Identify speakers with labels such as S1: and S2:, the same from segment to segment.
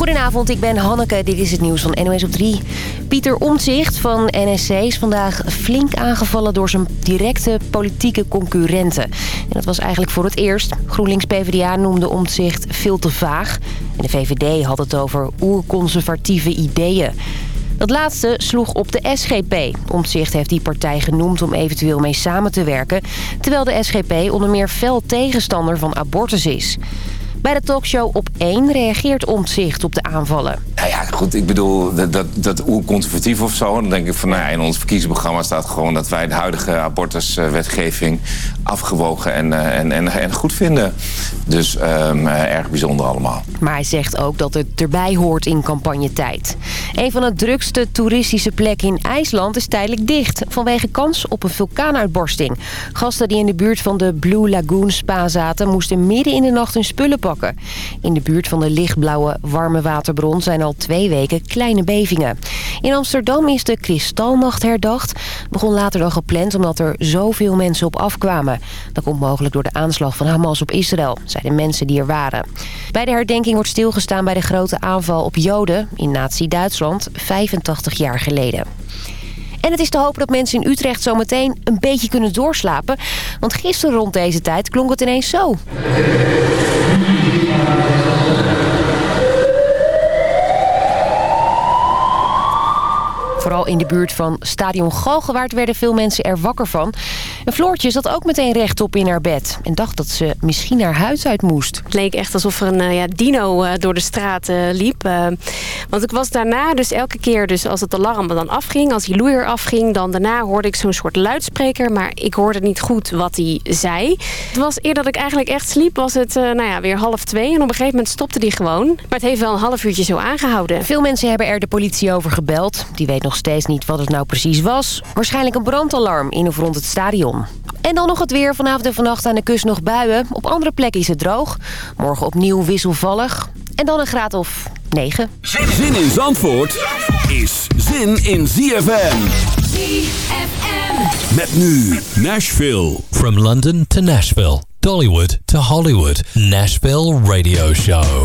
S1: Goedenavond, ik ben Hanneke. Dit is het nieuws van NOS op 3. Pieter Omtzigt van NSC is vandaag flink aangevallen door zijn directe politieke concurrenten. En dat was eigenlijk voor het eerst. GroenLinks-PVDA noemde Omtzigt veel te vaag. En de VVD had het over oerconservatieve ideeën. Dat laatste sloeg op de SGP. Omtzigt heeft die partij genoemd om eventueel mee samen te werken... terwijl de SGP onder meer fel tegenstander van abortus is. Bij de talkshow op 1 reageert Omtzigt op de aanvallen.
S2: Goed, ik bedoel, dat, dat, dat oerconservatief of zo. Dan denk ik van, nou ja, in ons verkiezingsprogramma staat gewoon... dat wij de huidige abortuswetgeving afgewogen en, eh, en, en, en goed vinden. Dus um, erg bijzonder allemaal.
S1: Maar hij zegt ook dat het erbij hoort in campagnetijd. Een van de drukste toeristische plekken in IJsland is tijdelijk dicht... vanwege kans op een vulkaanuitbarsting. Gasten die in de buurt van de Blue Lagoon spa zaten... moesten midden in de nacht hun spullen pakken. In de buurt van de lichtblauwe warme waterbron zijn al twee weken kleine bevingen. In Amsterdam is de Kristalnacht herdacht. Begon later dan gepland omdat er zoveel mensen op afkwamen. Dat komt mogelijk door de aanslag van Hamas op Israël, zeiden mensen die er waren. Bij de herdenking wordt stilgestaan bij de grote aanval op Joden in nazi-Duitsland 85 jaar geleden. En het is te hopen dat mensen in Utrecht zometeen een beetje kunnen doorslapen. Want gisteren rond deze tijd klonk het ineens zo. Vooral in de buurt van Stadion Galgenwaard werden veel mensen er wakker van. En Floortje zat ook meteen rechtop in haar bed. En dacht dat ze misschien naar huis uit moest.
S3: Het leek echt alsof er een uh, ja, dino uh, door de straat uh, liep. want ik was daarna dus elke keer dus als het alarm dan afging... als die loeier afging, dan daarna hoorde ik zo'n soort luidspreker... maar ik hoorde niet goed wat hij zei. Het was eer dat ik eigenlijk echt sliep, was het nou ja, weer half twee. En op een gegeven moment stopte die gewoon. Maar het heeft wel een half uurtje zo aangehouden.
S1: Veel mensen hebben er de politie over gebeld. Die weet nog nog steeds niet wat het nou precies was. Waarschijnlijk een brandalarm in of rond het stadion. En dan nog het weer. Vanavond en vannacht aan de kust nog buien. Op andere plekken is het droog. Morgen opnieuw wisselvallig. En dan een graad of 9.
S4: Zin in Zandvoort is zin in ZFM. ZFM. Met nu Nashville.
S5: From London to Nashville. Dollywood to Hollywood. Nashville Radio Show.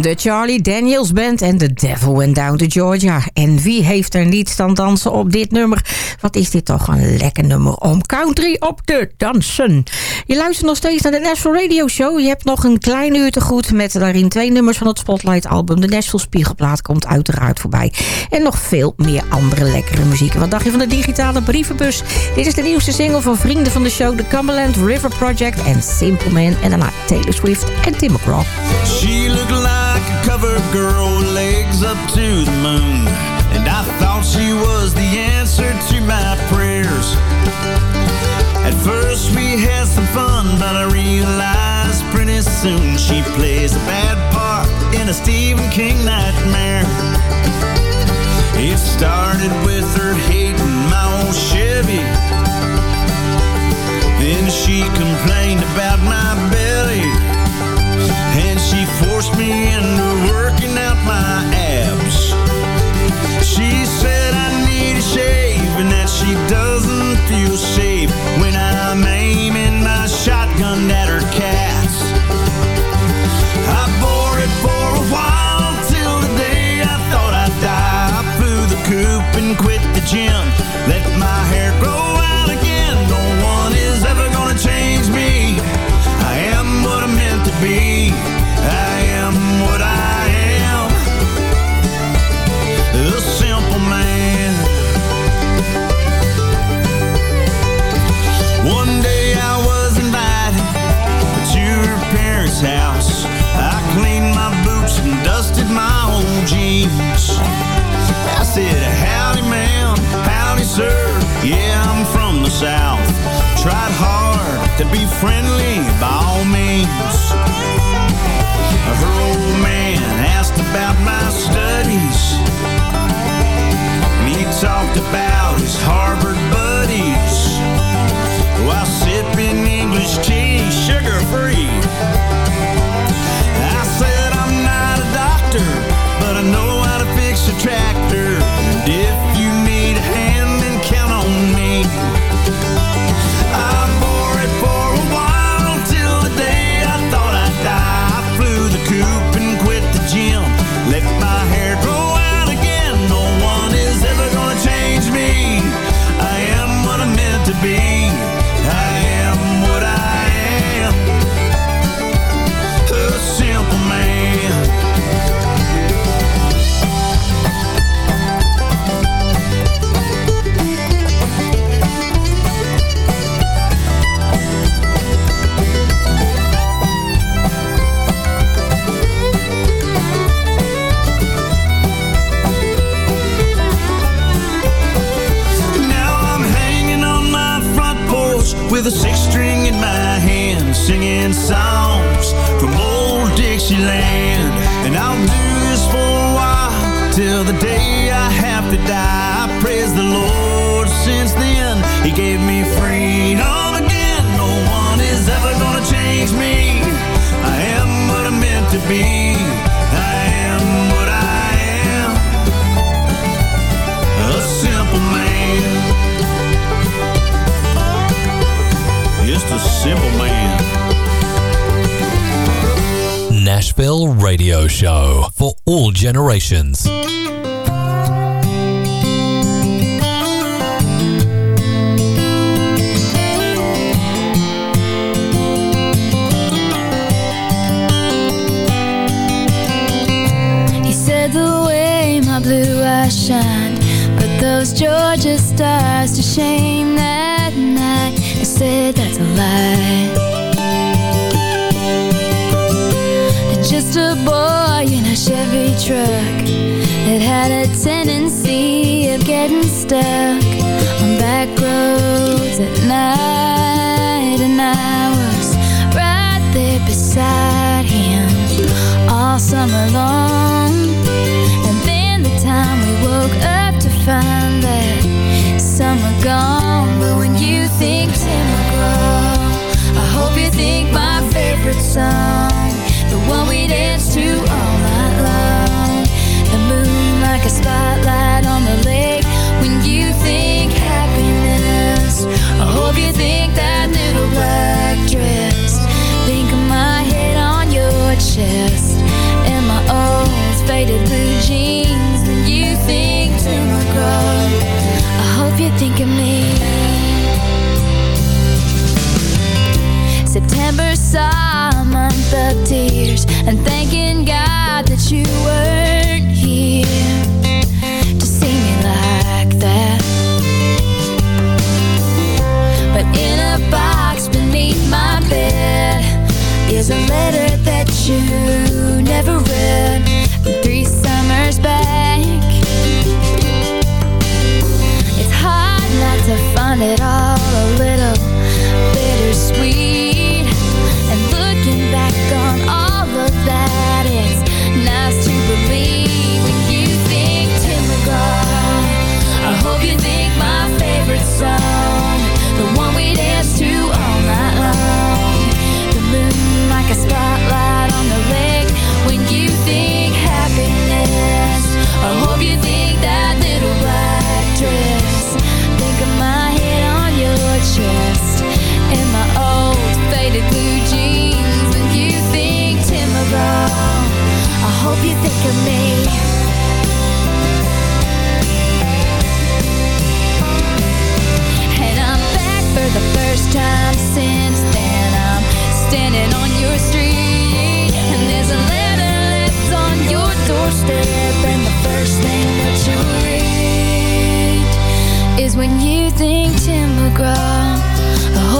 S6: De Charlie Daniels Band en The Devil Went Down to Georgia. En wie heeft er niet staan dansen op dit nummer? Wat is dit toch een lekker nummer om country op te dansen. Je luistert nog steeds naar de Nashville Radio Show. Je hebt nog een klein uur te goed met daarin twee nummers van het Spotlight album. De Nashville Spiegelplaat komt uiteraard voorbij. En nog veel meer andere lekkere muziek. Wat dacht je van de digitale brievenbus? Dit is de nieuwste single van vrienden van de show... The Cumberland River Project en Simple Man. En daarna Taylor Swift en Tim McGraw.
S7: She a cover girl with legs up to the moon. And I thought she was the answer to my prayers. At first we had some fun, but I realized pretty soon she plays a bad part in a Stephen King nightmare. It started with her hating my old Chevy. Then she complained about my belly. Forced me into working out my abs. She said I need a shave and that she doesn't feel safe gave me freedom again. No one is ever gonna change me. I am what I'm meant to be. I am what I am. A simple man. Just a simple man.
S5: Nashville Radio Show for all generations.
S8: Blue eyes shine Put those Georgia stars to shame that night I said that's a lie just a boy in a Chevy truck that had a tendency of getting stuck on back roads at night. And I was right there beside him all summer long. Woke up to find that summer gone. But when you think Tim McGraw, I hope you think my favorite song, the one we danced to all night long. The moon like a spotlight on the lake. When you think happiness, I hope you think that little black dress. Think of my head on your chest and my old faded me. September saw a month of tears and thanking God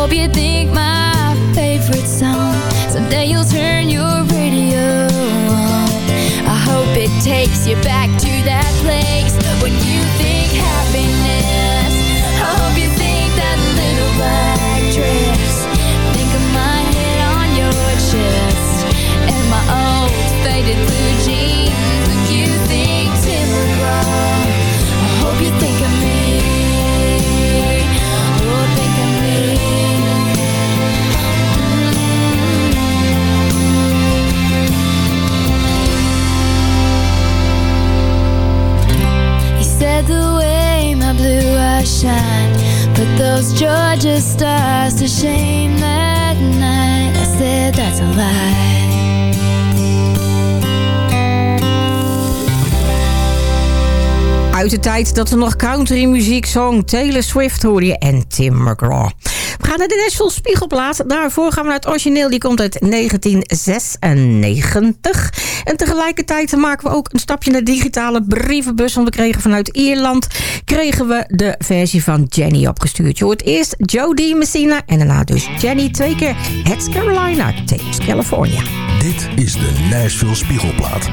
S8: hope you think my favorite song. Someday you'll turn takes you back to that place. When you
S6: Uit de tijd dat er nog country muziek zong. Taylor Swift hoor je en Tim McGraw. We gaan naar de Nashville Spiegelplaat. Daarvoor gaan we naar het origineel. Die komt uit 1996. En tegelijkertijd maken we ook een stapje naar digitale brievenbus. Want we kregen vanuit Ierland kregen we de versie van Jenny opgestuurd. Je hoort eerst Jodie Messina en daarna dus Jenny. Twee keer Heads Carolina, Tapes California.
S4: Dit is de Nashville Spiegelplaat.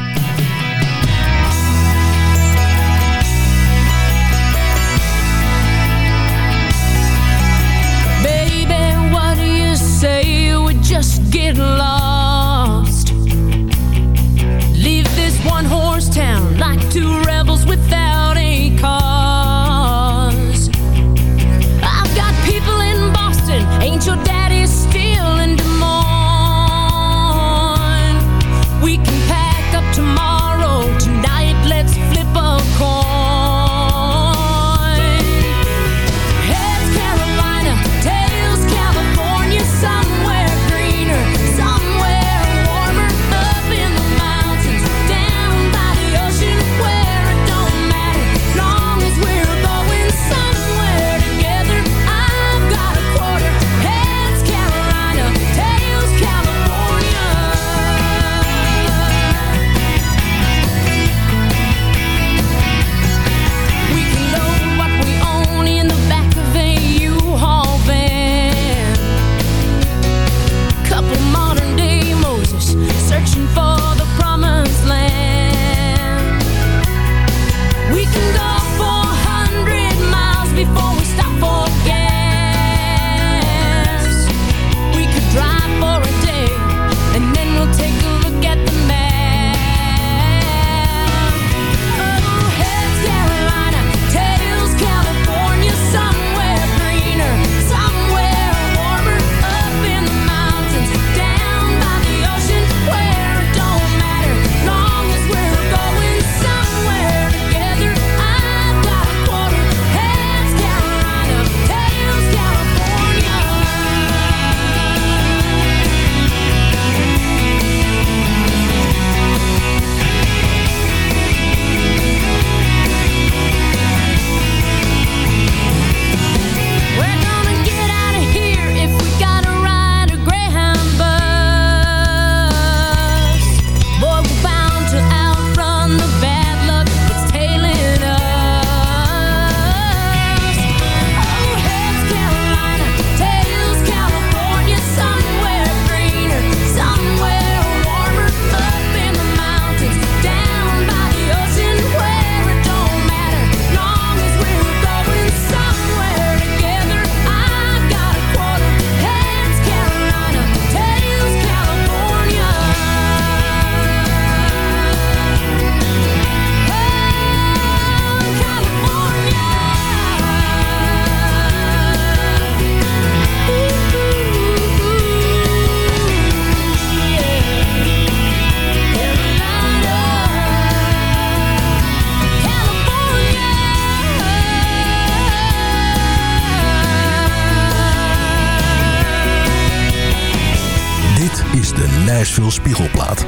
S9: Spiegelplaat.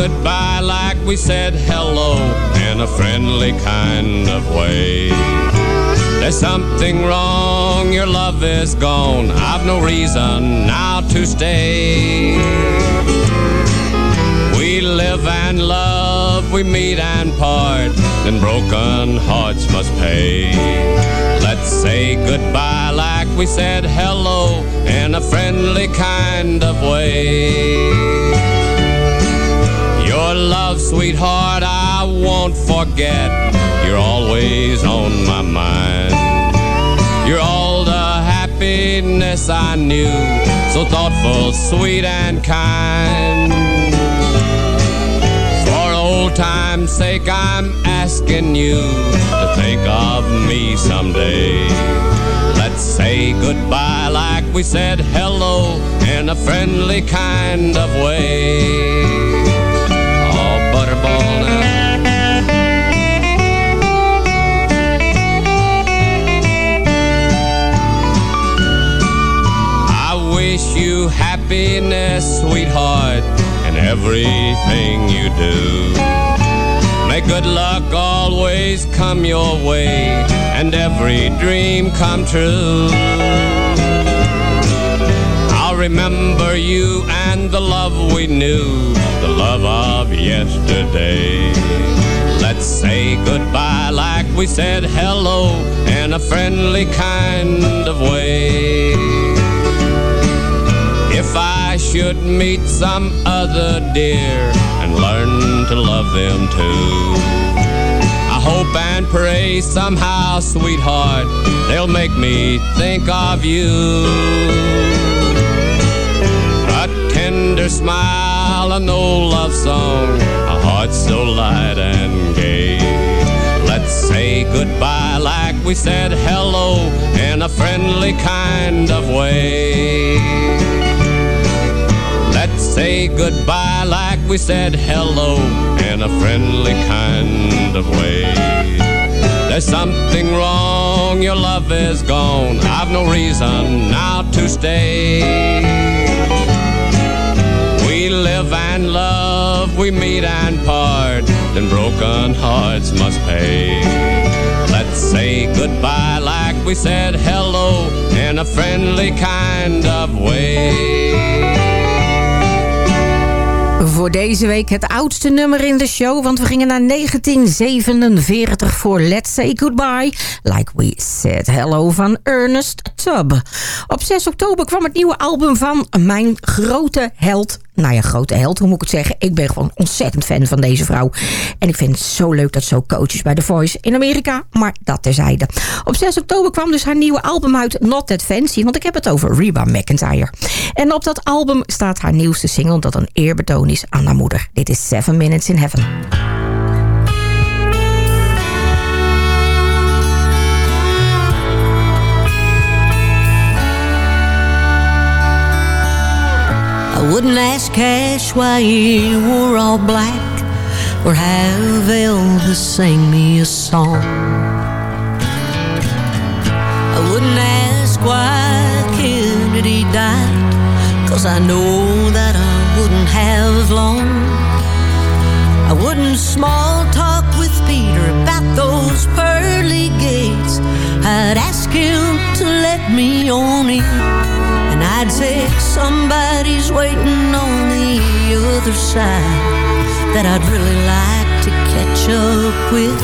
S10: goodbye like we said hello in a friendly kind of way. There's something wrong, your love is gone. I've no reason now to stay. We live and love we meet and part, then broken hearts must pay. Let's say goodbye like we said hello in a friendly kind of way. Your love, sweetheart, I won't forget. You're always on my mind. You're all the happiness I knew, so thoughtful, sweet, and kind time's sake, I'm asking you to think of me someday. Let's say goodbye like we said hello in a friendly kind of way. Oh, Butterball now. I wish you happiness, sweetheart everything you do. May good luck always come your way and every dream come true. I'll remember you and the love we knew, the love of yesterday. Let's say goodbye like we said hello in a friendly kind of way. Should meet some other dear and learn to love them too. I hope and pray somehow, sweetheart, they'll make me think of you. A tender smile, an old love song, a heart so light and gay. Let's say goodbye like we said hello in a friendly kind of way. Let's say goodbye like we said hello in a friendly kind of way. There's something wrong, your love is gone. I've no reason now to stay. We live and love, we meet and part, then broken hearts must pay. Let's say goodbye like we said hello in a friendly kind of way.
S6: Voor deze week het oudste nummer in de show, want we gingen naar 1947 voor Let's Say Goodbye, Like We Said Hello van Ernest Tubb. Op 6 oktober kwam het nieuwe album van mijn grote held nou ja, grote held, hoe moet ik het zeggen? Ik ben gewoon ontzettend fan van deze vrouw. En ik vind het zo leuk dat ze ook coach is bij The Voice in Amerika. Maar dat terzijde. Op 6 oktober kwam dus haar nieuwe album uit Not That Fancy. Want ik heb het over Reba McIntyre. En op dat album staat haar nieuwste single dat een eerbetoon is aan haar moeder. Dit is Seven Minutes in Heaven.
S11: I wouldn't ask Cash why he wore all black or have Elvis sing me a song. I wouldn't ask why Kennedy died, cause I know that I wouldn't have long. I wouldn't small talk with Peter about those pearly gates. I'd ask him to let me on in. And I'd say somebody's waiting on the other side that I'd really like to catch up with.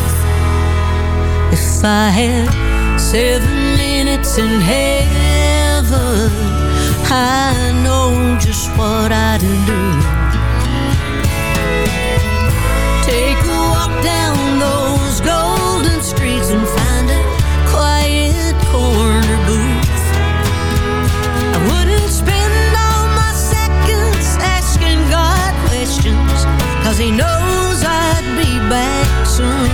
S11: If I had seven minutes in heaven, I know just what I'd do. Take a walk down those golden streets and find cause He knows I'd be back soon.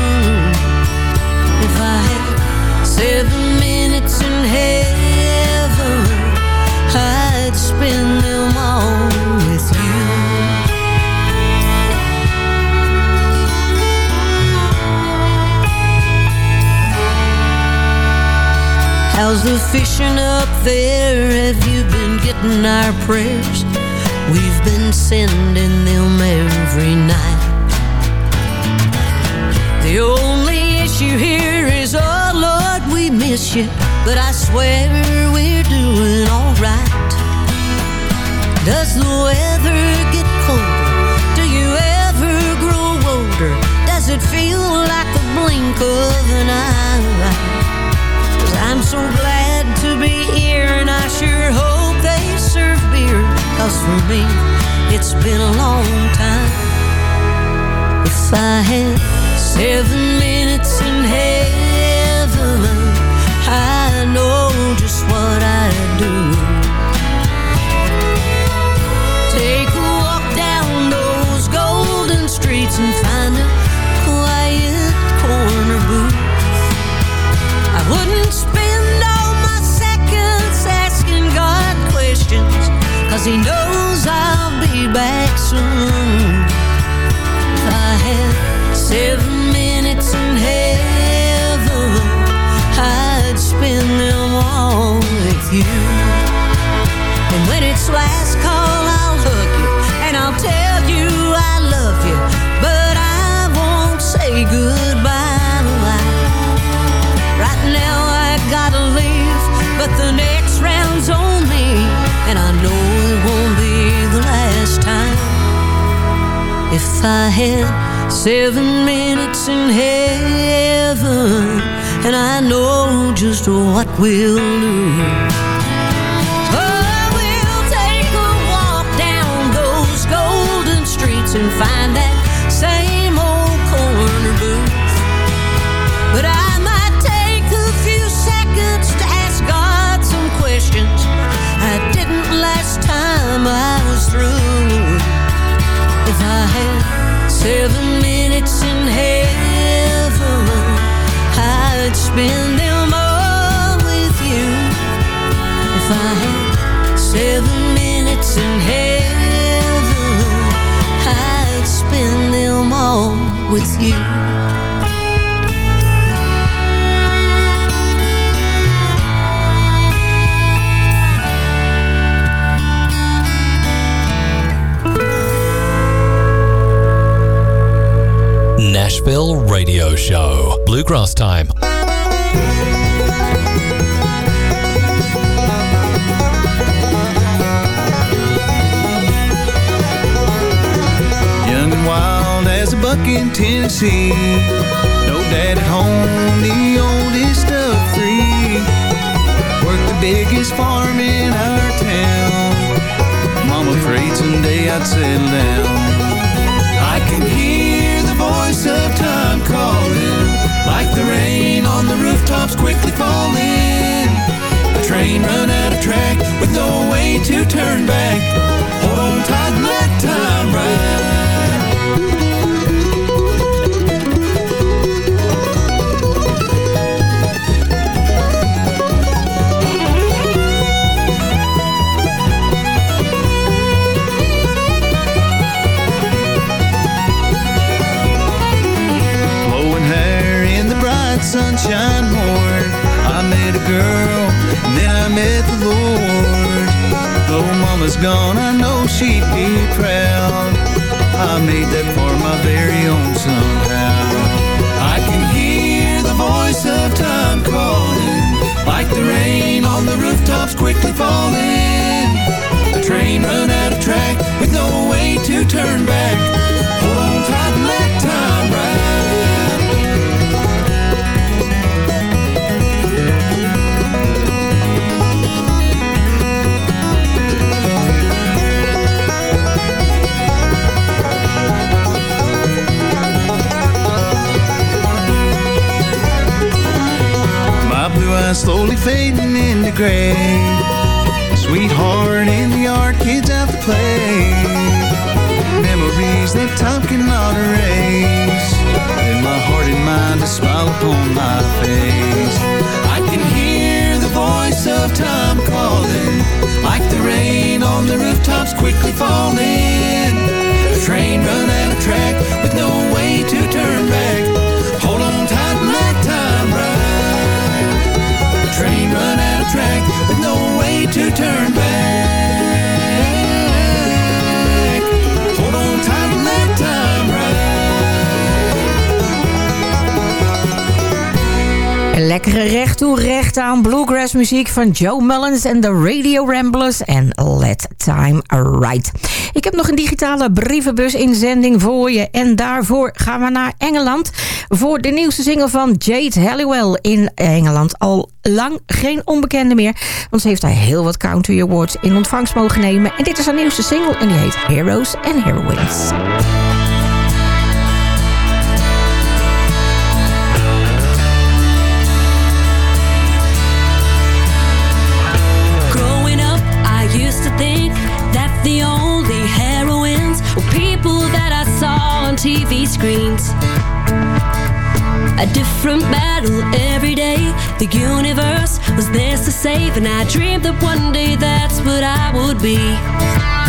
S11: If I had seven minutes in heaven, I'd spend them all with you. How's the fishing up there? Have you been getting our prayers? Sending them every night. The only issue here is, oh Lord, we miss you. But I swear we're doing alright. Does the weather get colder? Do you ever grow older? Does it feel like the blink of an eye? I'm so glad to be here and I sure hope they serve beer. Cause for me, it's been a long time. If I had seven minutes in heaven, I know just what I'd do. Take a walk down those golden streets and find a quiet corner booth. I wouldn't spend all my seconds asking God questions, cause He knows I had seven minutes in heaven, and I know just what we'll do. Oh, we'll take a walk down those golden streets and find that seven minutes in heaven, I'd spend them all with you. If I had seven minutes in heaven, I'd spend them all with you.
S5: Nashville Radio Show. Bluegrass Time.
S7: Young and wild as a buck in Tennessee. No dad at home, the oldest of three. Worked the biggest farm in our town. Mama prayed someday I'd settle down. Voice of time calling, like the rain on the rooftops quickly falling. A train run out of track with no way to turn back. Hold tight bright sunshine morn. I met a girl, and then I met the Lord. Though mama's gone, I know she'd be proud. I made that for my very own somehow. I can hear the voice of time calling, like the rain on the rooftops quickly falling. A train run out of track with no way to turn back. Hold tight let time slowly fading into gray. Sweetheart in the yard, kids out to play. Memories that time cannot erase. In my heart and mind, a smile upon my face. I can hear the voice of time calling, like the rain on the rooftops quickly falling. A train run out of track with no way to turn back. To turn back.
S6: Lekkere recht toe recht aan bluegrass muziek van Joe Mullins en de Radio Ramblers en Let Time Ride. Ik heb nog een digitale brievenbus inzending voor je en daarvoor gaan we naar Engeland voor de nieuwste single van Jade Halliwell in Engeland. Al lang geen onbekende meer, want ze heeft daar heel wat country awards in ontvangst mogen nemen. En dit is haar nieuwste single en die heet Heroes and Heroines.
S11: Screens. A different battle every day. The universe was theirs to save, and I dreamed that one day that's what I would be.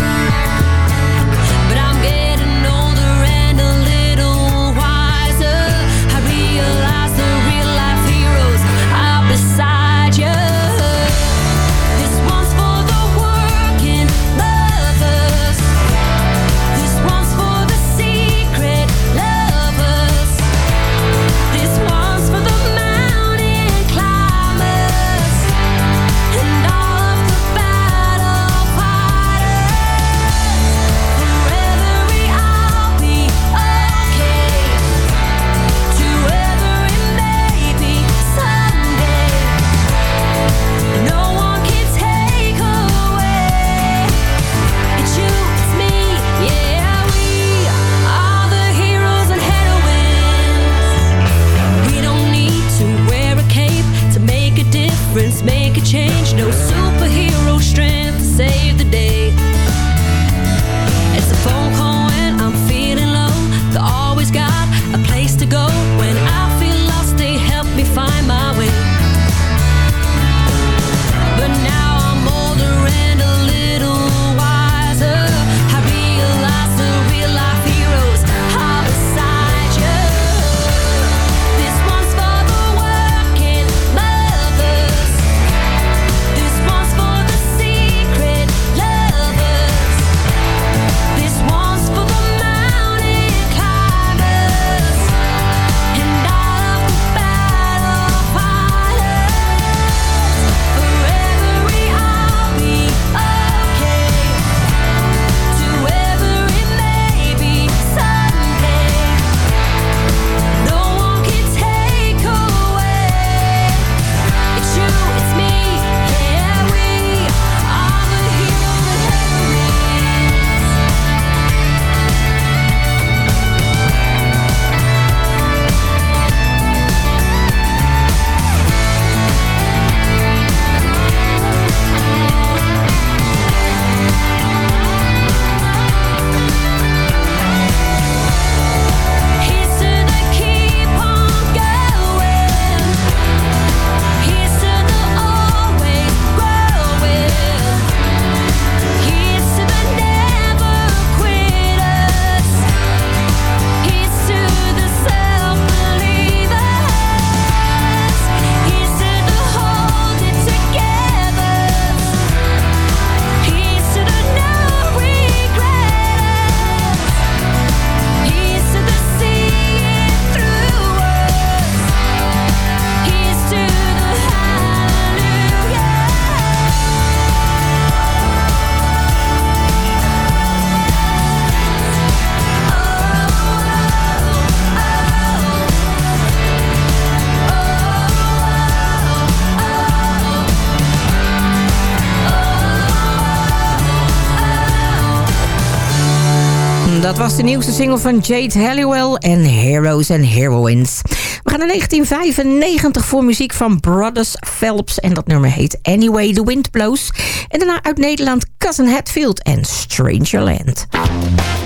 S6: Was de nieuwste single van Jade Halliwell en Heroes and Heroines. We gaan naar 1995 voor muziek van Brothers Phelps. En dat nummer heet Anyway the Wind Blows. En daarna uit Nederland Cousin Hatfield en Strangerland.
S12: Some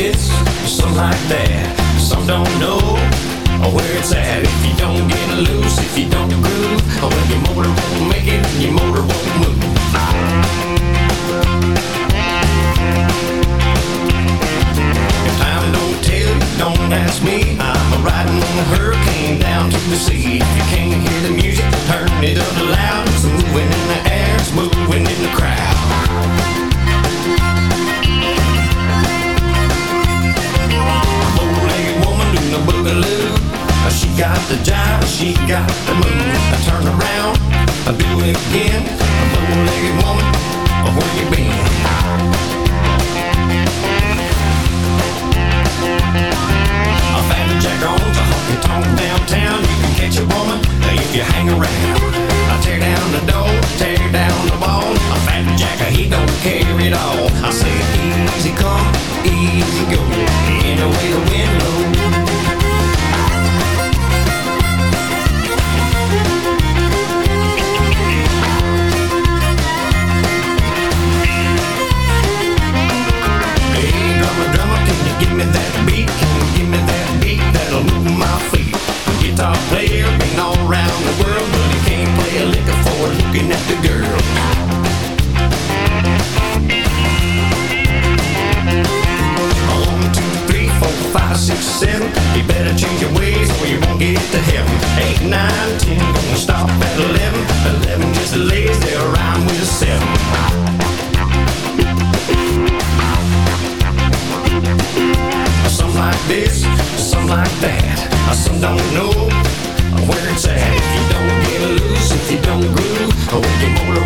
S12: this, some like that. Some don't know where it's at. If you don't get loose, if you don't groove, well, your motor won't make it, your motor won't move. If time don't tell you, don't ask me. I'm riding on a hurricane down to the sea. If you can't hear the music, turn it up loud. It's moving in the air, it's moving in the crowd. Boogaloo. Uh, She got the jive, she got the move. I turn around, I do it again. A bow-legged woman, uh, where you been? A family jacker owns a honky tonk downtown. You can catch a woman uh, if you hang around. I tear down the door, tear down the wall. A fat jacker, he don't care at all. I say easy come, easy go. Anyway the wind blows. Give me that beat? Can you give me that beat that'll move my feet? A guitar player been all around the world, but he can't play a lick for looking at the girl. One, two, three, four, five, six, seven. You better change your ways or you won't get to heaven. Eight, nine, ten, gonna stop at eleven. Eleven just lays there around with a seven. Like this, some like that. Uh, some don't know where it's at. If you don't get loose, if you don't groove, oh, your motor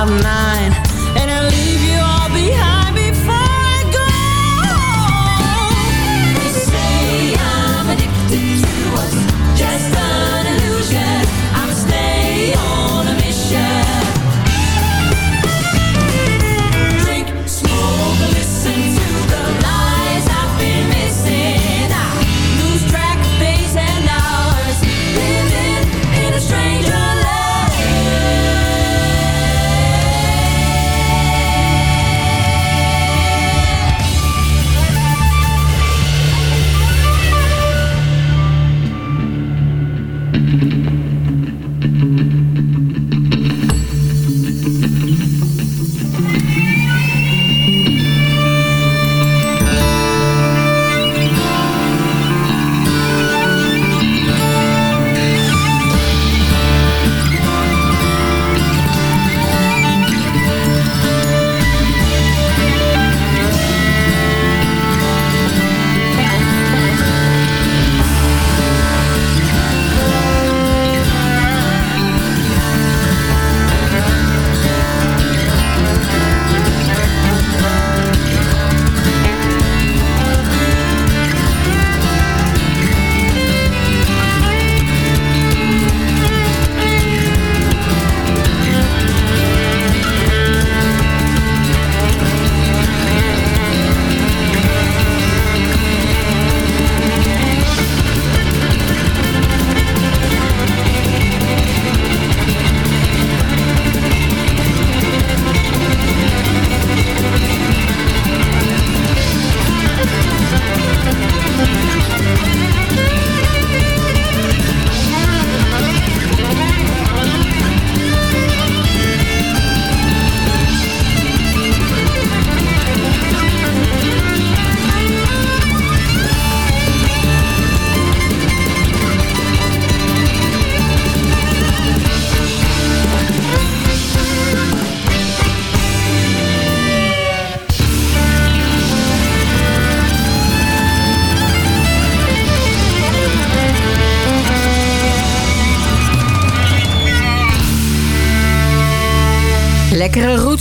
S9: cloud nine,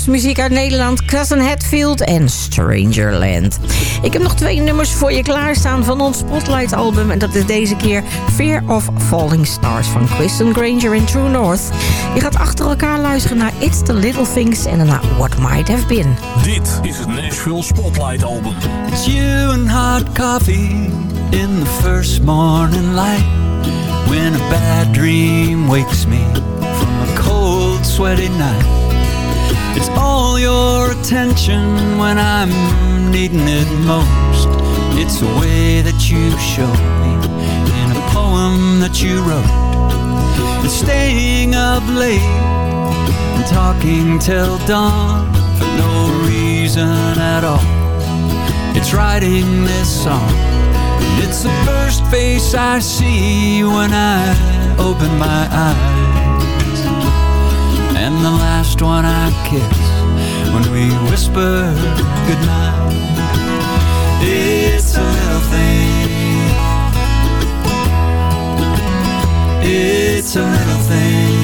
S6: Rootsmuziek uit Nederland, Cousin Hatfield en Strangerland. Ik heb nog twee nummers voor je klaarstaan van ons Spotlight album. En dat is deze keer Fear of Falling Stars van Kristen Granger in True North. Je gaat achter elkaar luisteren naar It's the Little Things en daarna What Might Have Been.
S4: Dit is het Nashville Spotlight album.
S13: It's you and hot coffee in the first morning light. When a bad dream wakes me from a cold, sweaty night. It's all your attention when I'm needing it most. It's the way that you show me in a poem that you wrote. It's staying up late and talking till dawn for no reason at all. It's writing this song. And it's the first face I see when I open my eyes. And the last one I kiss when we whisper goodnight. It's a little thing. It's a little thing.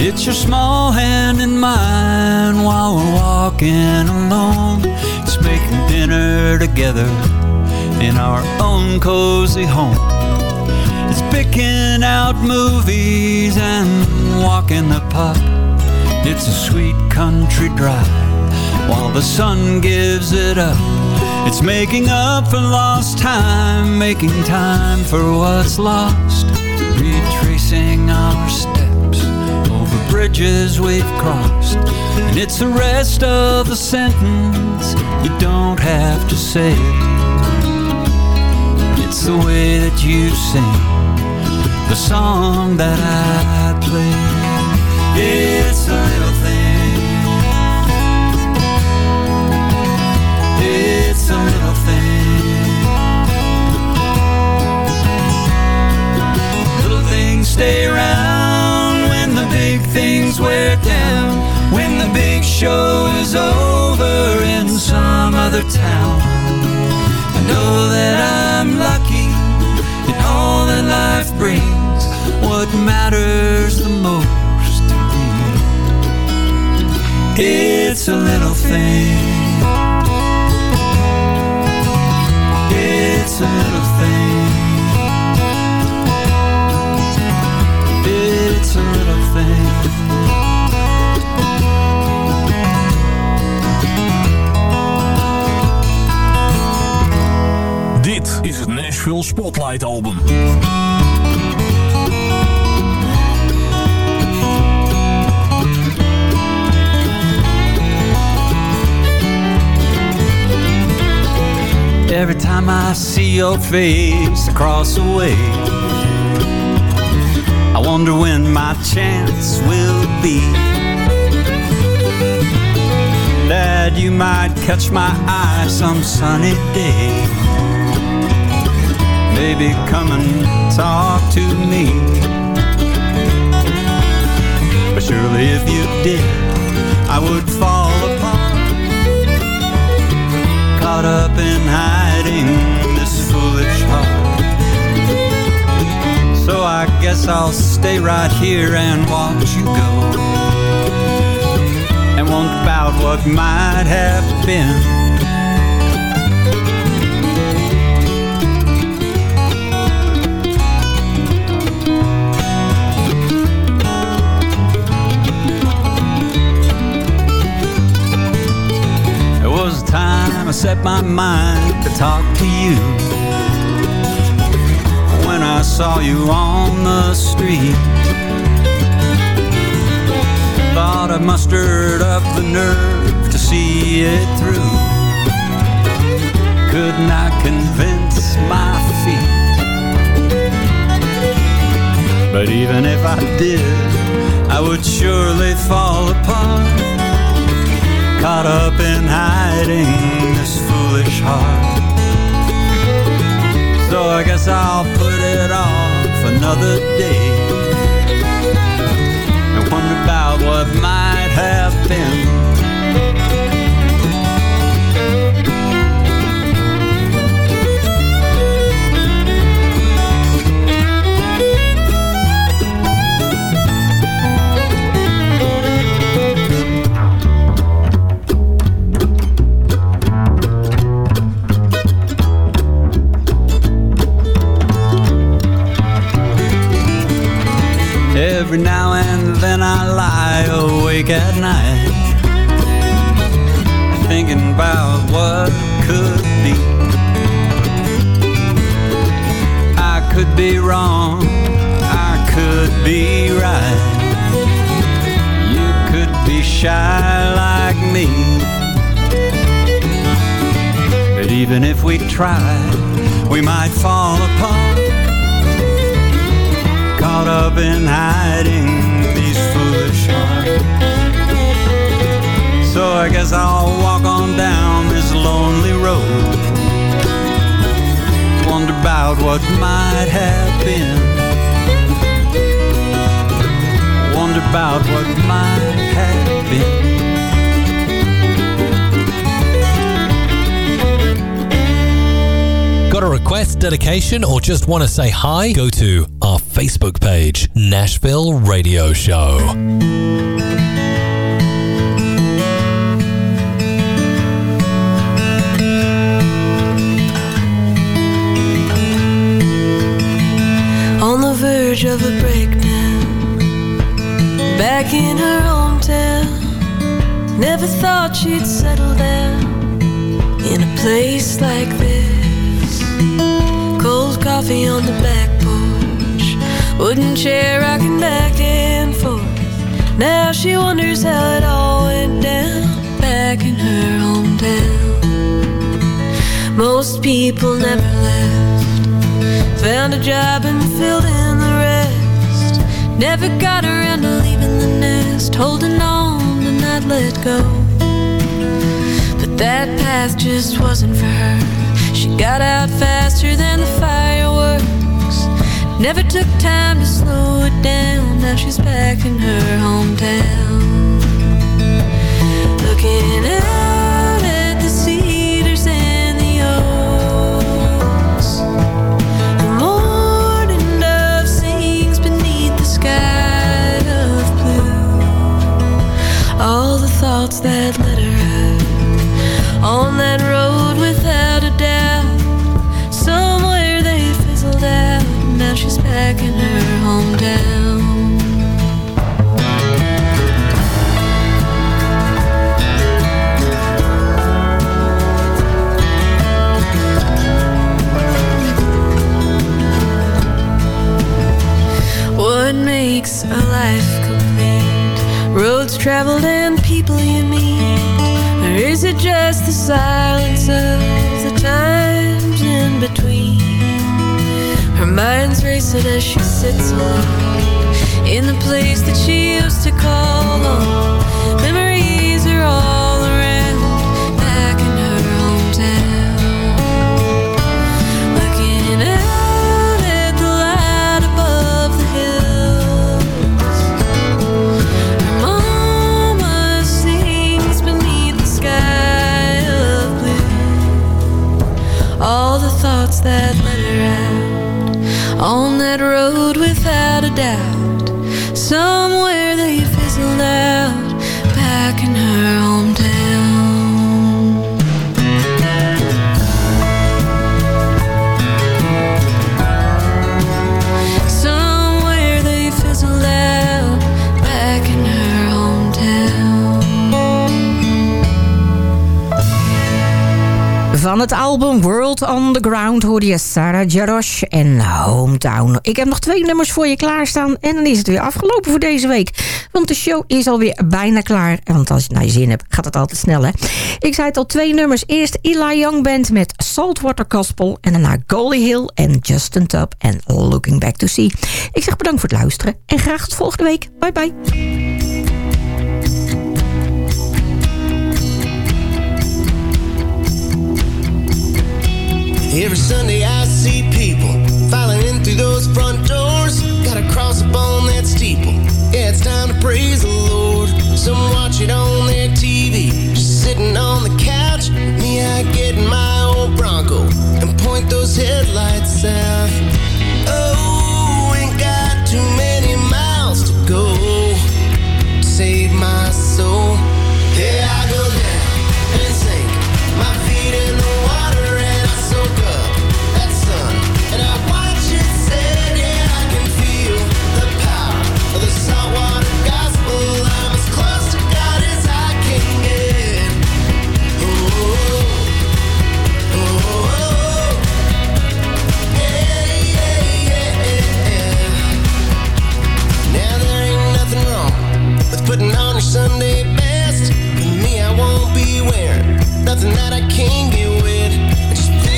S13: It's your small hand in mine while we're walking alone. Making dinner together in our own cozy home. It's picking out movies and walking the puck. It's a sweet country drive while the sun gives it up. It's making up for lost time, making time for what's lost. Retracing our steps bridges we've crossed. And it's the rest of the sentence you don't have to say. It's the way that you sing the song that I play. It's a little thing. It's a little thing. Little things stay around wear down when the big show is over in some other town. I know that I'm lucky in all that life brings. What matters the most to me? It's a little thing. It's a little thing.
S14: Spotlight Album.
S13: Every time I see your face across the way, I wonder when my chance will be. That you might catch my eye some sunny day. Maybe come and talk to me. But surely if you did, I would fall apart caught up in hiding this foolish heart. So I guess I'll stay right here and watch you go. And won't about what might have been. Set my mind to talk to you. When I saw you on the street, thought I mustered up the nerve to see it through. Could not convince my feet. But even if I did, I would surely fall apart caught up in hiding this foolish heart. So I guess I'll put it off another day
S5: dedication, or just want to say hi? Go to our Facebook page, Nashville Radio Show.
S15: on the verge of a breakdown. Back in her hometown, never thought she'd settle down in a place like this. Coffee on the back porch, wooden chair rocking back and forth. Now she wonders how it all went down back in her hometown. Most people never left. Found a job and filled in the rest. Never got around to leaving the nest, holding on to not let go. But that path just wasn't for her. She got out faster than the fireworks. Never took time to slow it down. Now she's back in her hometown. Looking out at the cedars and the oaks. The morning dove sings beneath the sky of blue. All the thoughts that traveled and people you meet? Or is it just the silence of the times in between? Her mind's racing as she sits alone in the place that she used to call home. Memories that led her out on that road without a doubt. Somewhere they fizzled out
S6: Van het album World on the Ground hoorde je Sarah Jarosh en Hometown. Ik heb nog twee nummers voor je klaarstaan en dan is het weer afgelopen voor deze week. Want de show is alweer bijna klaar. Want als je naar je zin hebt, gaat het altijd snel hè. Ik zei het al, twee nummers. Eerst Eli Young Band met Saltwater Gospel en daarna Golly Hill en Justin Tubb en Looking Back to See. Ik zeg bedankt voor het luisteren en graag tot volgende week. Bye bye.
S16: Every Sunday I see people filing in through those front doors. Gotta cross up on that steeple. Yeah, it's time to praise the Lord. Some watch it on their TV, just sitting on the couch. Me, I get in my old Bronco and point those headlights south. Putting on your Sunday best. But me, I won't be wearing nothing that I can't get wet.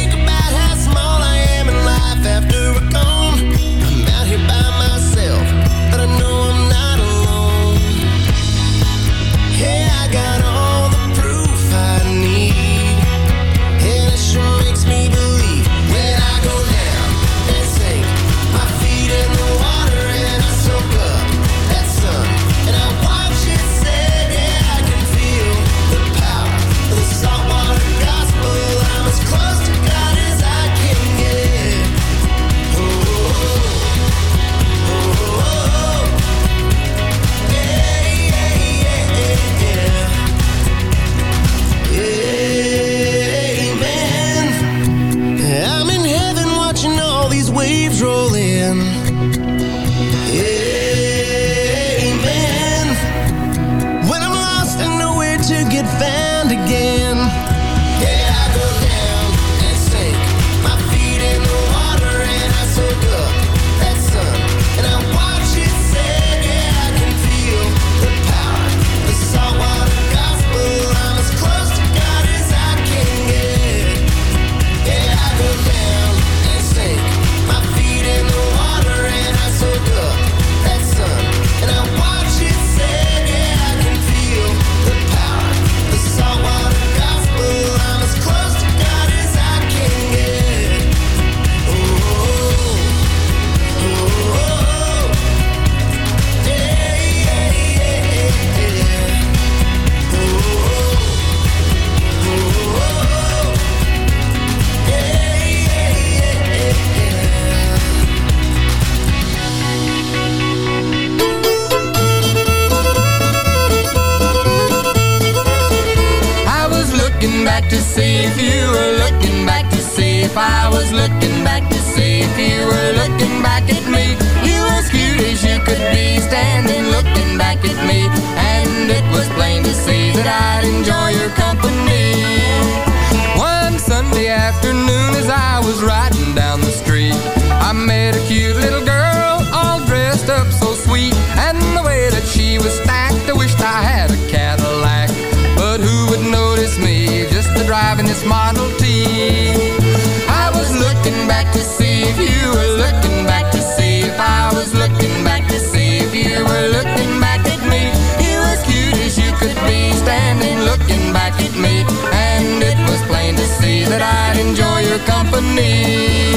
S17: Company. Company.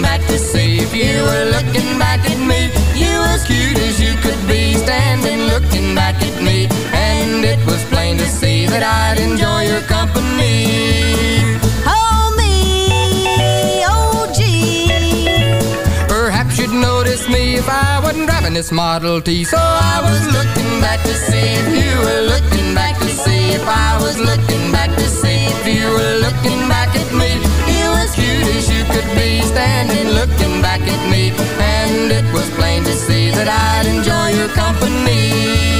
S17: Looking back to see if you were looking back at me. You as cute as you could be, standing looking back at me. And it was plain to see that I'd enjoy your company.
S11: Hold me, oh gee.
S17: Perhaps you'd notice me if I wasn't driving this Model T. So I was looking back to see if you were looking back to see if I was looking back to see if you were looking back at me. As cute as you could be, standing looking back at me. And it was plain to see that I'd enjoy your company.